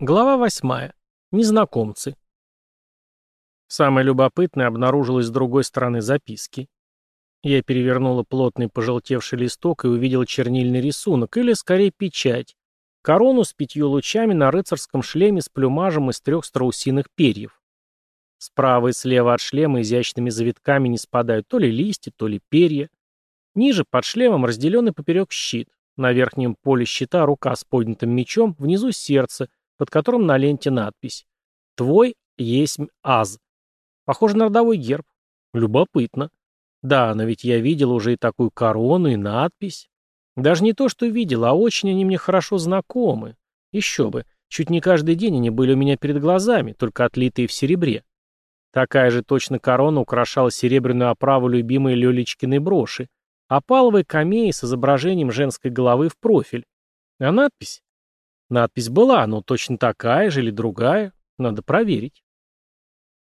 Глава 8. Незнакомцы. Самое любопытное обнаружилось с другой стороны записки. Я перевернула плотный пожелтевший листок и увидел чернильный рисунок, или скорее печать, корону с пятью лучами на рыцарском шлеме с плюмажем из трех страусиных перьев. Справа и слева от шлема изящными завитками не спадают то ли листья, то ли перья. Ниже, под шлемом, разделенный поперек щит. На верхнем поле щита рука с поднятым мечом, внизу сердце — под которым на ленте надпись «Твой есть аз». Похоже на родовой герб. Любопытно. Да, но ведь я видел уже и такую корону, и надпись. Даже не то, что видел, а очень они мне хорошо знакомы. Еще бы, чуть не каждый день они были у меня перед глазами, только отлитые в серебре. Такая же точно корона украшала серебряную оправу любимой Лелечкиной броши, а паловые камеи с изображением женской головы в профиль. А надпись? Надпись была, но точно такая же или другая. Надо проверить.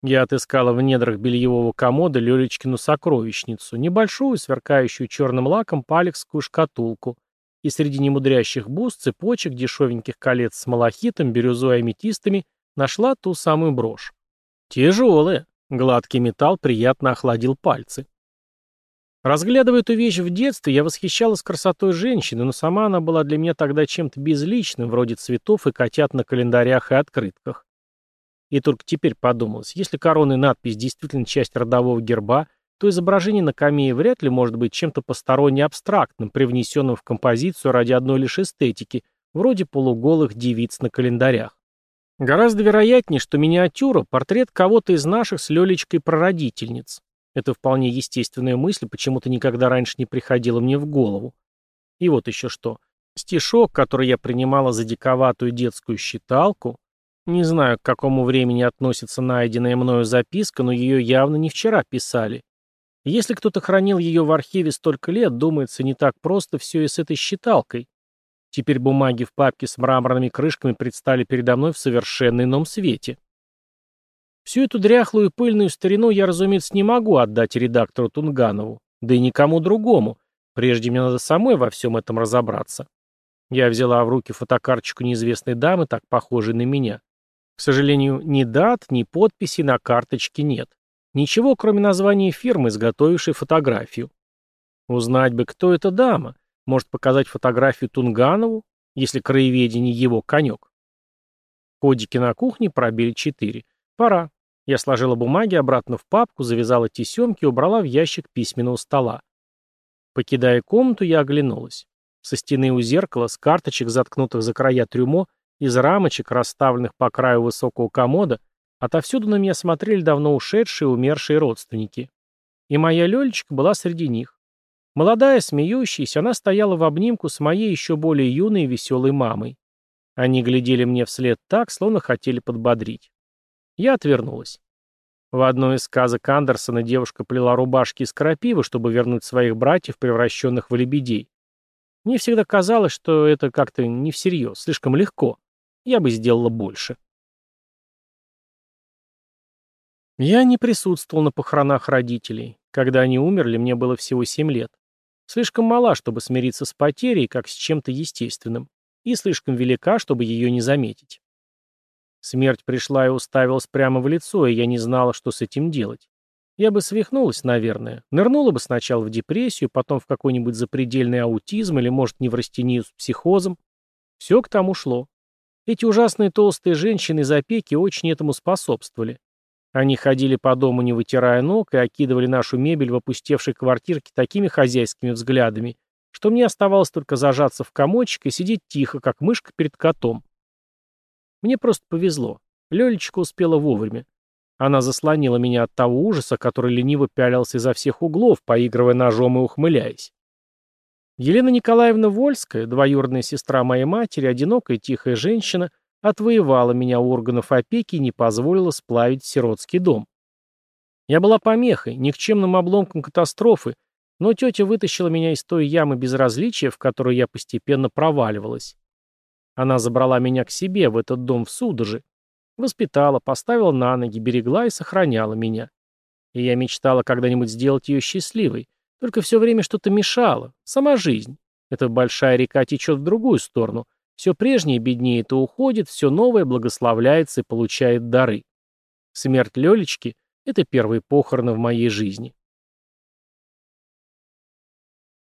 Я отыскала в недрах бельевого комода Лелечкину сокровищницу, небольшую, сверкающую черным лаком палекскую шкатулку, и среди немудрящих бус, цепочек, дешевеньких колец с малахитом, бирюзой и аметистами нашла ту самую брошь. Тяжелая. Гладкий металл приятно охладил пальцы. Разглядывая эту вещь в детстве, я восхищалась красотой женщины, но сама она была для меня тогда чем-то безличным, вроде цветов и котят на календарях и открытках. И только теперь подумалось, если корона и надпись действительно часть родового герба, то изображение на камее вряд ли может быть чем-то посторонне абстрактным, привнесенным в композицию ради одной лишь эстетики, вроде полуголых девиц на календарях. Гораздо вероятнее, что миниатюра – портрет кого-то из наших с Лелечкой прародительниц. Это вполне естественная мысль почему-то никогда раньше не приходила мне в голову. И вот еще что. Стишок, который я принимала за диковатую детскую считалку, не знаю, к какому времени относится найденная мною записка, но ее явно не вчера писали. Если кто-то хранил ее в архиве столько лет, думается, не так просто все и с этой считалкой. Теперь бумаги в папке с мраморными крышками предстали передо мной в совершенно ином свете. Всю эту дряхлую и пыльную старину я, разумеется, не могу отдать редактору Тунганову, да и никому другому. Прежде мне надо самой во всем этом разобраться. Я взяла в руки фотокарточку неизвестной дамы, так похожей на меня. К сожалению, ни дат, ни подписи на карточке нет. Ничего, кроме названия фирмы, изготовившей фотографию. Узнать бы, кто эта дама. Может, показать фотографию Тунганову, если краеведение его конек. Ходики на кухне пробили четыре. Пора. Я сложила бумаги обратно в папку, завязала тесемки и убрала в ящик письменного стола. Покидая комнату, я оглянулась. Со стены у зеркала, с карточек, заткнутых за края трюмо, из рамочек, расставленных по краю высокого комода, отовсюду на меня смотрели давно ушедшие и умершие родственники. И моя Лёлечка была среди них. Молодая, смеющаяся, она стояла в обнимку с моей еще более юной и веселой мамой. Они глядели мне вслед так, словно хотели подбодрить. Я отвернулась. В одной из сказок Андерсона девушка плела рубашки из крапивы, чтобы вернуть своих братьев, превращенных в лебедей. Мне всегда казалось, что это как-то не всерьез, слишком легко. Я бы сделала больше. Я не присутствовал на похоронах родителей. Когда они умерли, мне было всего 7 лет. Слишком мала, чтобы смириться с потерей, как с чем-то естественным, и слишком велика, чтобы ее не заметить. Смерть пришла и уставилась прямо в лицо, и я не знала, что с этим делать. Я бы свихнулась, наверное. Нырнула бы сначала в депрессию, потом в какой-нибудь запредельный аутизм или, может, неврастению с психозом. Все к тому шло. Эти ужасные толстые женщины из опеки очень этому способствовали. Они ходили по дому, не вытирая ног, и окидывали нашу мебель в опустевшей квартирке такими хозяйскими взглядами, что мне оставалось только зажаться в комочек и сидеть тихо, как мышка перед котом. Мне просто повезло. Лелечка успела вовремя. Она заслонила меня от того ужаса, который лениво пялился изо всех углов, поигрывая ножом и ухмыляясь. Елена Николаевна Вольская, двоюродная сестра моей матери, одинокая тихая женщина, отвоевала меня у органов опеки и не позволила сплавить сиротский дом. Я была помехой, никчемным обломком катастрофы, но тетя вытащила меня из той ямы безразличия, в которую я постепенно проваливалась. Она забрала меня к себе, в этот дом в Судоже. Воспитала, поставила на ноги, берегла и сохраняла меня. И я мечтала когда-нибудь сделать ее счастливой. Только все время что-то мешало. Сама жизнь. Эта большая река течет в другую сторону. Все прежнее беднеет и уходит, все новое благословляется и получает дары. Смерть Лелечки — это первые похороны в моей жизни.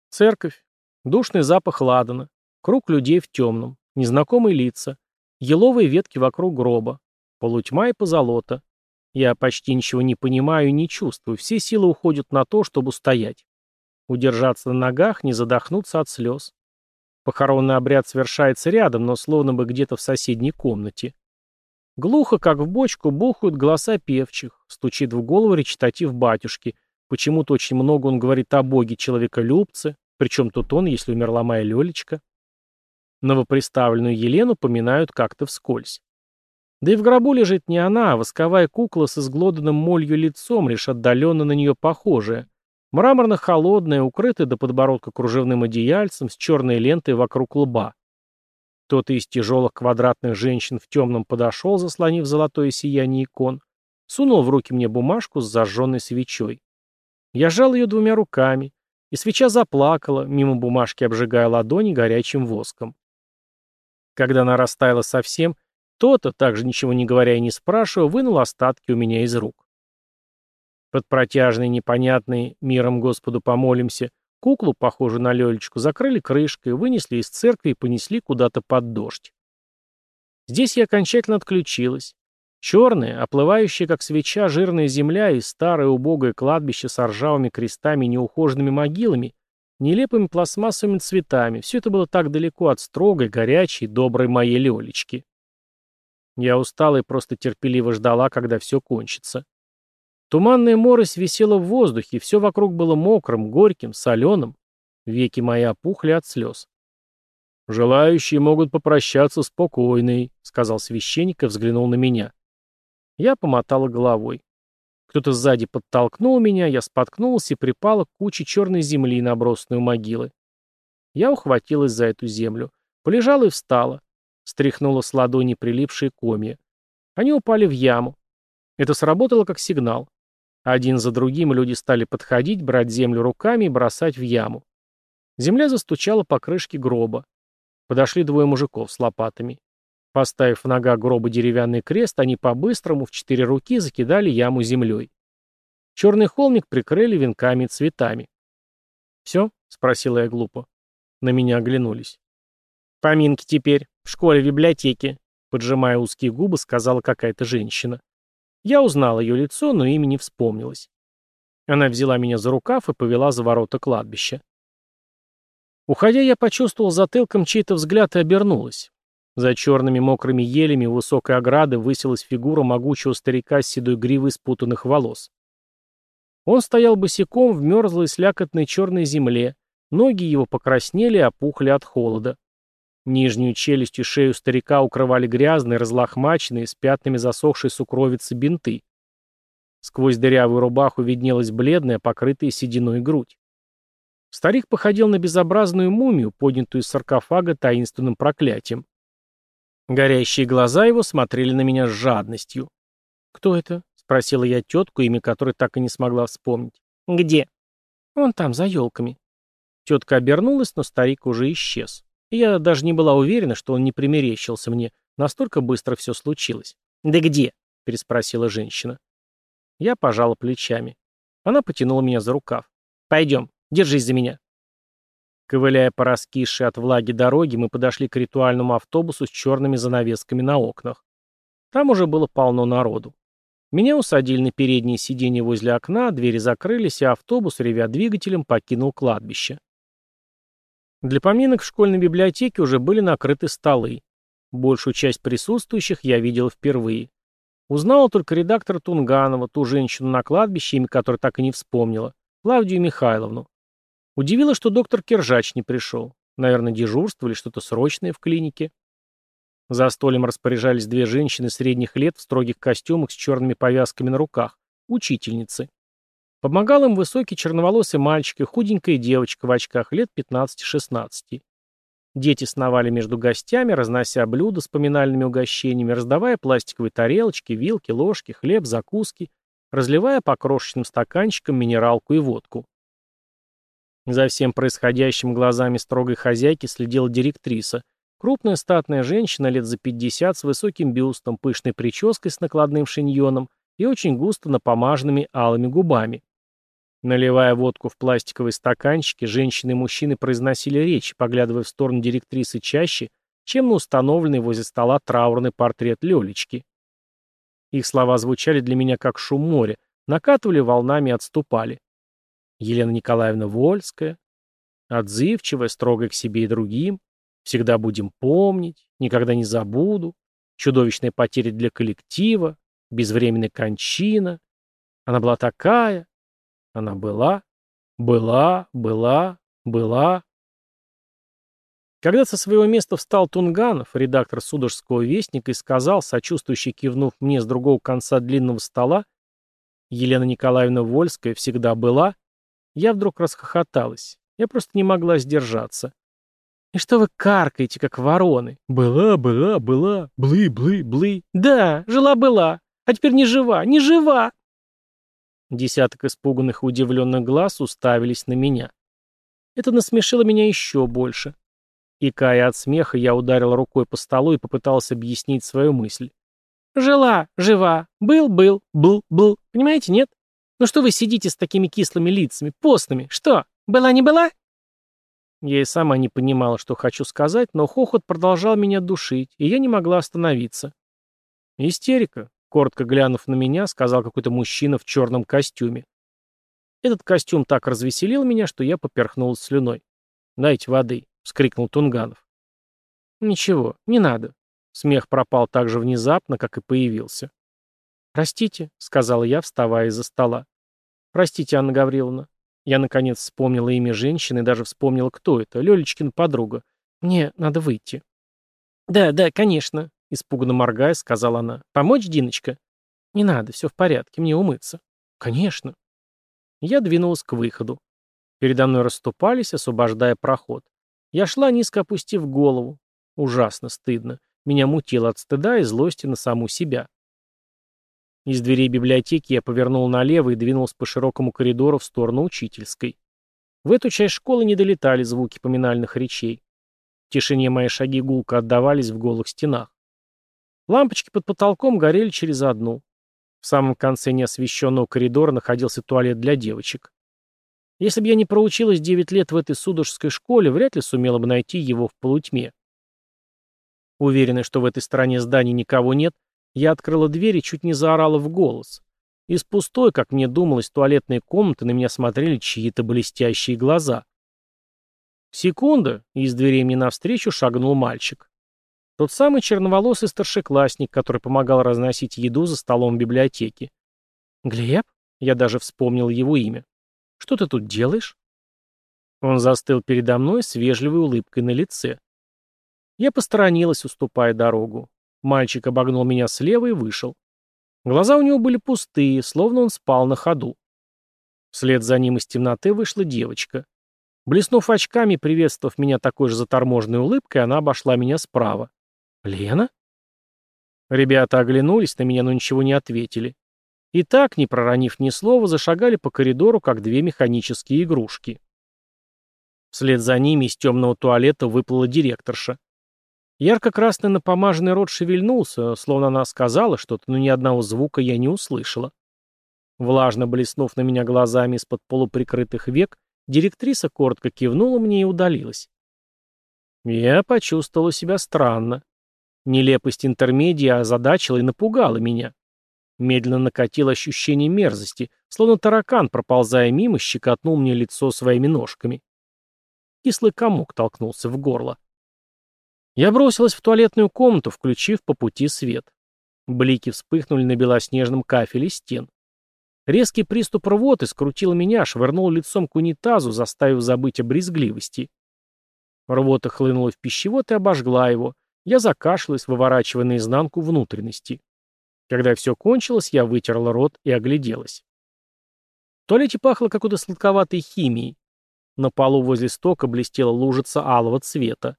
Церковь. Душный запах ладана. Круг людей в темном. Незнакомые лица. Еловые ветки вокруг гроба. Полутьма и позолота. Я почти ничего не понимаю и не чувствую. Все силы уходят на то, чтобы стоять. Удержаться на ногах, не задохнуться от слез. Похоронный обряд совершается рядом, но словно бы где-то в соседней комнате. Глухо, как в бочку, бухают голоса певчих, стучит в голову речитатив батюшки. Почему-то очень много он говорит о боге человеколюбце, причем тут он, если умерла моя Лелечка. Новоприставленную Елену поминают как-то вскользь. Да и в гробу лежит не она, а восковая кукла с изглоданным молью лицом, лишь отдаленно на нее похожая. Мраморно-холодная, укрытая до подбородка кружевным одеяльцем с черной лентой вокруг лба. Кто-то из тяжелых квадратных женщин в темном подошел, заслонив золотое сияние икон, сунул в руки мне бумажку с зажженной свечой. Я жал ее двумя руками, и свеча заплакала, мимо бумажки обжигая ладони горячим воском. Когда она растаяла совсем, то-то, также ничего не говоря и не спрашивая, вынул остатки у меня из рук. Под протяжный, непонятный «Миром Господу помолимся» куклу, похожую на Лелечку, закрыли крышкой, вынесли из церкви и понесли куда-то под дождь. Здесь я окончательно отключилась. Черная, оплывающая, как свеча, жирная земля и старое убогое кладбище с ржавыми крестами и неухоженными могилами нелепыми пластмассовыми цветами. Все это было так далеко от строгой, горячей, доброй моей Лелечки. Я устала и просто терпеливо ждала, когда все кончится. Туманная морось висела в воздухе, все вокруг было мокрым, горьким, соленым. Веки мои опухли от слез. «Желающие могут попрощаться спокойной», — сказал священник и взглянул на меня. Я помотала головой. Кто-то сзади подтолкнул меня, я споткнулся и припала к куче черной земли на обросную могилы. Я ухватилась за эту землю. Полежала и встала. Стряхнула с ладони прилипшие комья. Они упали в яму. Это сработало как сигнал. Один за другим люди стали подходить, брать землю руками и бросать в яму. Земля застучала по крышке гроба. Подошли двое мужиков с лопатами. Поставив в нога гроба деревянный крест, они по-быстрому в четыре руки закидали яму землей. Черный холмик прикрыли венками и цветами. «Все?» — спросила я глупо. На меня оглянулись. «Поминки теперь. В школе, в библиотеке», — поджимая узкие губы, сказала какая-то женщина. Я узнал ее лицо, но имени не вспомнилось. Она взяла меня за рукав и повела за ворота кладбища. Уходя, я почувствовал затылком чей-то взгляд и обернулась. За черными мокрыми елями у высокой ограды высилась фигура могучего старика с седой гривой спутанных волос. Он стоял босиком в мерзлой слякотной черной земле, ноги его покраснели и опухли от холода. Нижнюю челюсть и шею старика укрывали грязные, разлохмаченные, с пятнами засохшей сукровицы бинты. Сквозь дырявую рубаху виднелась бледная, покрытая сединой грудь. Старик походил на безобразную мумию, поднятую из саркофага таинственным проклятием. Горящие глаза его смотрели на меня с жадностью. «Кто это?» — спросила я тетку, имя которой так и не смогла вспомнить. «Где?» «Он там, за елками». Тетка обернулась, но старик уже исчез. Я даже не была уверена, что он не примерещился мне. Настолько быстро все случилось. «Да где?» — переспросила женщина. Я пожала плечами. Она потянула меня за рукав. «Пойдем, держись за меня». Ковыляя по раскисшей от влаги дороге, мы подошли к ритуальному автобусу с черными занавесками на окнах. Там уже было полно народу. Меня усадили на переднее сиденье возле окна, двери закрылись, и автобус, ревя двигателем, покинул кладбище. Для поминок в школьной библиотеке уже были накрыты столы. Большую часть присутствующих я видел впервые. Узнала только редактор Тунганова, ту женщину на кладбище, имя которой так и не вспомнила, Клавдию Михайловну. Удивило, что доктор Киржач не пришел. Наверное, дежурство или что-то срочное в клинике. За столем распоряжались две женщины средних лет в строгих костюмах с черными повязками на руках. Учительницы. Помогал им высокий черноволосый мальчик и худенькая девочка в очках лет 15-16. Дети сновали между гостями, разнося блюда с поминальными угощениями, раздавая пластиковые тарелочки, вилки, ложки, хлеб, закуски, разливая по крошечным стаканчикам минералку и водку. За всем происходящим глазами строгой хозяйки следила директриса. Крупная статная женщина лет за 50 с высоким бюстом, пышной прической с накладным шиньоном и очень густо напомаженными алыми губами. Наливая водку в пластиковые стаканчики, женщины и мужчины произносили речь, поглядывая в сторону директрисы чаще, чем на установленный возле стола траурный портрет Лёлечки. Их слова звучали для меня как шум моря, накатывали волнами и отступали. Елена Николаевна Вольская, отзывчивая, строгая к себе и другим, всегда будем помнить, никогда не забуду, чудовищные потери для коллектива, безвременная кончина. Она была такая, она была, была, была, была. Когда со своего места встал Тунганов, редактор Судорожского вестника, и сказал, сочувствующий, кивнув мне с другого конца длинного стола, Елена Николаевна Вольская всегда была, я вдруг расхохоталась. Я просто не могла сдержаться. «И что вы каркаете, как вороны? Была, была, была, блы, блы, блы. Да, жила-была, а теперь не жива, не жива!» Десяток испуганных и удивленных глаз уставились на меня. Это насмешило меня еще больше. Икая от смеха, я ударил рукой по столу и попытался объяснить свою мысль. «Жила, жива, был, был, был, был. Понимаете, нет? Ну что вы сидите с такими кислыми лицами, постными? Что, была не была?» Я и сама не понимала, что хочу сказать, но хохот продолжал меня душить, и я не могла остановиться. «Истерика», — коротко глянув на меня, сказал какой-то мужчина в черном костюме. Этот костюм так развеселил меня, что я поперхнулась слюной. «Дайте воды», — вскрикнул Тунганов. «Ничего, не надо». Смех пропал так же внезапно, как и появился. «Простите», — сказала я, вставая из-за стола. «Простите, Анна Гавриловна». Я, наконец, вспомнила имя женщины и даже вспомнила, кто это. Лёлечкин подруга. «Мне надо выйти». «Да, да, конечно», — испуганно моргая, сказала она. «Помочь, Диночка?» «Не надо, все в порядке, мне умыться». «Конечно». Я двинулась к выходу. Передо мной расступались, освобождая проход. Я шла, низко опустив голову. Ужасно стыдно. Меня мутило от стыда и злости на саму себя. Из дверей библиотеки я повернул налево и двинулся по широкому коридору в сторону учительской. В эту часть школы не долетали звуки поминальных речей. В тишине мои шаги гулко отдавались в голых стенах. Лампочки под потолком горели через одну. В самом конце неосвещенного коридора находился туалет для девочек. Если бы я не проучилась 9 лет в этой судожской школе, вряд ли сумела бы найти его в полутьме. Уверенный, что в этой стороне здания никого нет, я открыла дверь и чуть не заорала в голос. Из пустой, как мне думалось, туалетной комнаты на меня смотрели чьи-то блестящие глаза. Секунда, и из дверей мне навстречу шагнул мальчик. Тот самый черноволосый старшеклассник, который помогал разносить еду за столом библиотеки. «Глеб?» — я даже вспомнил его имя. «Что ты тут делаешь?» Он застыл передо мной с вежливой улыбкой на лице. Я посторонилась, уступая дорогу. Мальчик обогнул меня слева и вышел. Глаза у него были пустые, словно он спал на ходу. Вслед за ним из темноты вышла девочка. Блеснув очками, приветствовав меня такой же заторможенной улыбкой, она обошла меня справа. «Лена?» Ребята оглянулись на меня, но ничего не ответили. И так, не проронив ни слова, зашагали по коридору, как две механические игрушки. Вслед за ними из темного туалета выплыла директорша. Ярко-красный напомаженный рот шевельнулся, словно она сказала что-то, но ни одного звука я не услышала. Влажно блеснув на меня глазами из-под полуприкрытых век, директриса коротко кивнула мне и удалилась. Я почувствовала себя странно. Нелепость интермедии озадачила и напугала меня. Медленно накатило ощущение мерзости, словно таракан, проползая мимо, щекотнул мне лицо своими ножками. Кислый комок толкнулся в горло. Я бросилась в туалетную комнату, включив по пути свет. Блики вспыхнули на белоснежном кафеле стен. Резкий приступ рвоты скрутил меня, швырнул лицом к унитазу, заставив забыть о брезгливости. Рвота хлынула в пищевод и обожгла его. Я закашлялась, выворачивая наизнанку внутренности. Когда все кончилось, я вытерла рот и огляделась. В туалете пахло какой-то сладковатой химией. На полу возле стока блестела лужица алого цвета.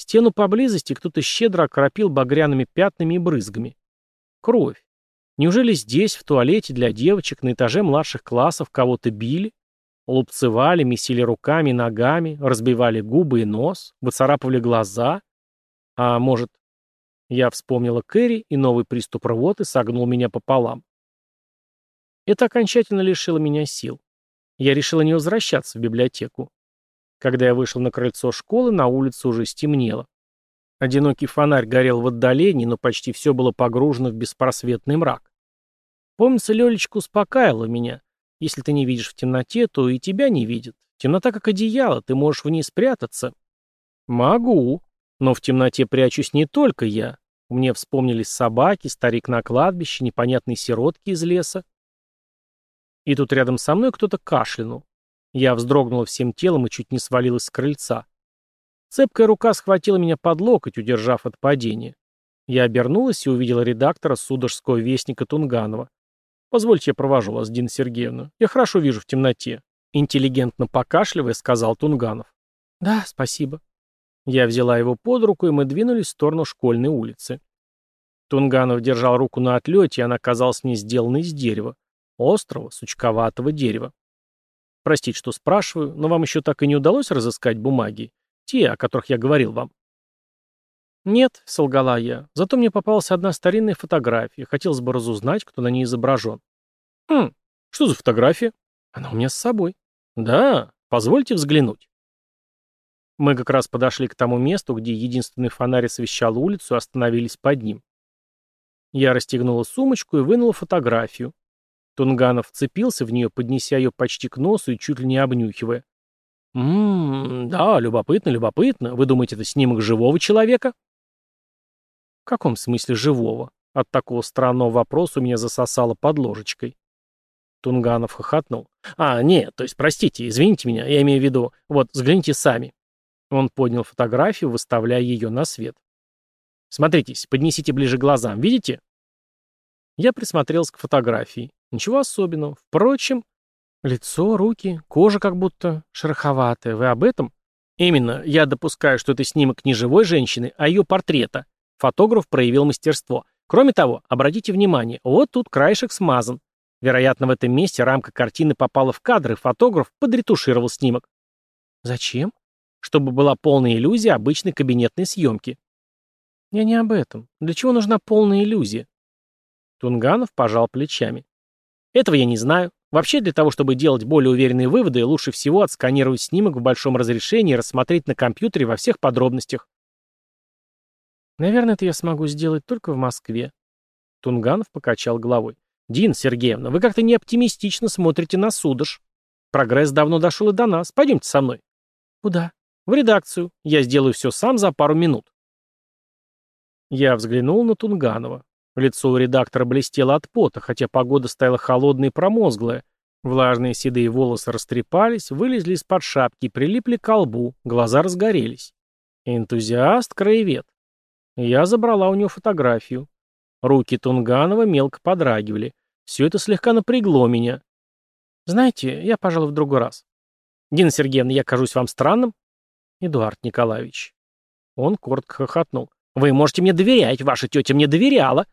Стену поблизости кто-то щедро окропил багряными пятнами и брызгами. Кровь. Неужели здесь, в туалете для девочек, на этаже младших классов кого-то били? Лупцевали, месили руками, ногами, разбивали губы и нос, выцарапывали глаза? А может... Я вспомнила Кэрри, и новый приступ рвоты согнул меня пополам. Это окончательно лишило меня сил. Я решила не возвращаться в библиотеку. Когда я вышел на крыльцо школы, на улице уже стемнело. Одинокий фонарь горел в отдалении, но почти все было погружено в беспросветный мрак. Помнится, Лелечка успокаивала меня. Если ты не видишь в темноте, то и тебя не видят. Темнота как одеяло, ты можешь в ней спрятаться. Могу, но в темноте прячусь не только я. Мне вспомнились собаки, старик на кладбище, непонятные сиротки из леса. И тут рядом со мной кто-то кашлянул. Я вздрогнула всем телом и чуть не свалилась с крыльца. Цепкая рука схватила меня под локоть, удержав от падения. Я обернулась и увидела редактора судорожского вестника Тунганова. «Позвольте, я провожу вас, Дина Сергеевна. Я хорошо вижу в темноте», — интеллигентно покашливая сказал Тунганов. «Да, спасибо». Я взяла его под руку, и мы двинулись в сторону школьной улицы. Тунганов держал руку на отлете, и она казалась мне сделанной из дерева. Острого, сучковатого дерева. Простите, что спрашиваю, но вам еще так и не удалось разыскать бумаги? Те, о которых я говорил вам. Нет, солгала я. Зато мне попалась одна старинная фотография. Хотелось бы разузнать, кто на ней изображен. Хм, что за фотография? Она у меня с собой. Да, позвольте взглянуть. Мы как раз подошли к тому месту, где единственный фонарь освещал улицу, остановились под ним. Я расстегнула сумочку и вынула фотографию. Тунганов вцепился в нее, поднеся ее почти к носу и чуть ли не обнюхивая. «Ммм, да, любопытно, любопытно. Вы думаете, это снимок живого человека?» «В каком смысле живого?» От такого странного вопроса у меня засосало под ложечкой. Тунганов хохотнул. «А, нет, то есть, простите, извините меня, я имею в виду, вот, взгляните сами». Он поднял фотографию, выставляя ее на свет. «Смотритесь, поднесите ближе к глазам, видите?» Я присмотрелся к фотографии. Ничего особенного. Впрочем, лицо, руки, кожа как будто шероховатая. Вы об этом? Именно. Я допускаю, что это снимок не живой женщины, а ее портрета. Фотограф проявил мастерство. Кроме того, обратите внимание, вот тут краешек смазан. Вероятно, в этом месте рамка картины попала в кадры. фотограф подретушировал снимок. Зачем? Чтобы была полная иллюзия обычной кабинетной съемки. Я не об этом. Для чего нужна полная иллюзия? Тунганов пожал плечами. Этого я не знаю. Вообще, для того, чтобы делать более уверенные выводы, лучше всего отсканировать снимок в большом разрешении и рассмотреть на компьютере во всех подробностях. Наверное, это я смогу сделать только в Москве. Тунганов покачал головой. Дин Сергеевна, вы как-то не оптимистично смотрите на судож. Прогресс давно дошел и до нас. Пойдемте со мной. Куда? В редакцию. Я сделаю все сам за пару минут. Я взглянул на Тунганова. Лицо у редактора блестело от пота, хотя погода стояла холодная и промозглая. Влажные седые волосы растрепались, вылезли из-под шапки, прилипли к лбу, глаза разгорелись. Энтузиаст, краевед. Я забрала у него фотографию. Руки Тунганова мелко подрагивали. Все это слегка напрягло меня. Знаете, я, пожалуй, в другой раз. Дина Сергеевна, я кажусь вам странным? Эдуард Николаевич. Он коротко хохотнул. Вы можете мне доверять, ваша тетя мне доверяла.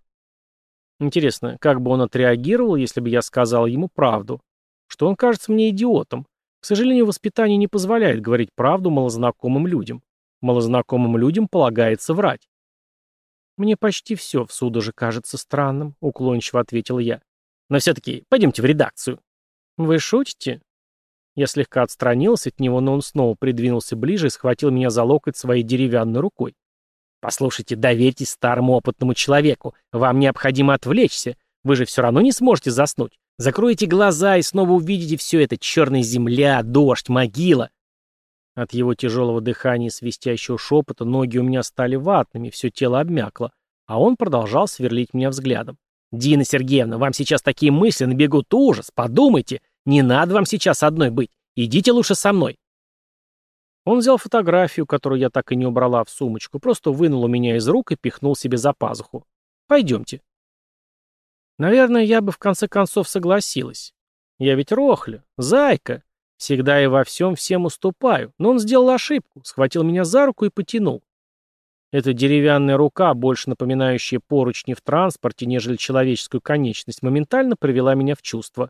Интересно, как бы он отреагировал, если бы я сказал ему правду? Что он кажется мне идиотом. К сожалению, воспитание не позволяет говорить правду малознакомым людям. Малознакомым людям полагается врать. «Мне почти все в суду же кажется странным», — уклончиво ответил я. «Но все-таки пойдемте в редакцию». «Вы шутите?» Я слегка отстранился от него, но он снова придвинулся ближе и схватил меня за локоть своей деревянной рукой. Послушайте, доверьтесь старому опытному человеку. Вам необходимо отвлечься. Вы же все равно не сможете заснуть. Закроете глаза и снова увидите все это. Черная земля, дождь, могила. От его тяжелого дыхания и свистящего шепота ноги у меня стали ватными, все тело обмякло. А он продолжал сверлить меня взглядом. «Дина Сергеевна, вам сейчас такие мысли набегут ужас. Подумайте. Не надо вам сейчас одной быть. Идите лучше со мной. Он взял фотографию, которую я так и не убрала в сумочку, просто вынул у меня из рук и пихнул себе за пазуху. «Пойдемте». Наверное, я бы в конце концов согласилась. Я ведь Рохля, зайка. Всегда и во всем всем уступаю. Но он сделал ошибку, схватил меня за руку и потянул. Эта деревянная рука, больше напоминающая поручни в транспорте, нежели человеческую конечность, моментально привела меня в чувство.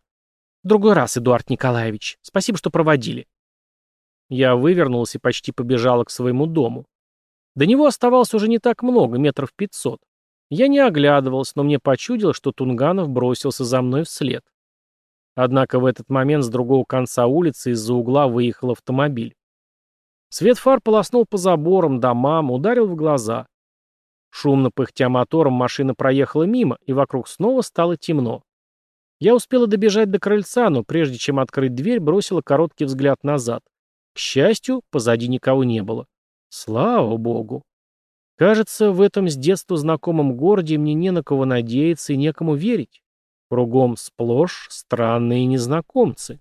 «Другой раз, Эдуард Николаевич. Спасибо, что проводили». Я вывернулась и почти побежала к своему дому. До него оставалось уже не так много, метров пятьсот. Я не оглядывалась, но мне почудилось, что Тунганов бросился за мной вслед. Однако в этот момент с другого конца улицы из-за угла выехал автомобиль. Свет фар полоснул по заборам, домам, ударил в глаза. Шумно пыхтя мотором, машина проехала мимо, и вокруг снова стало темно. Я успела добежать до крыльца, но прежде чем открыть дверь, бросила короткий взгляд назад. К счастью, позади никого не было. Слава богу. Кажется, в этом с детства знакомом городе мне не на кого надеяться и некому верить. Кругом сплошь странные незнакомцы.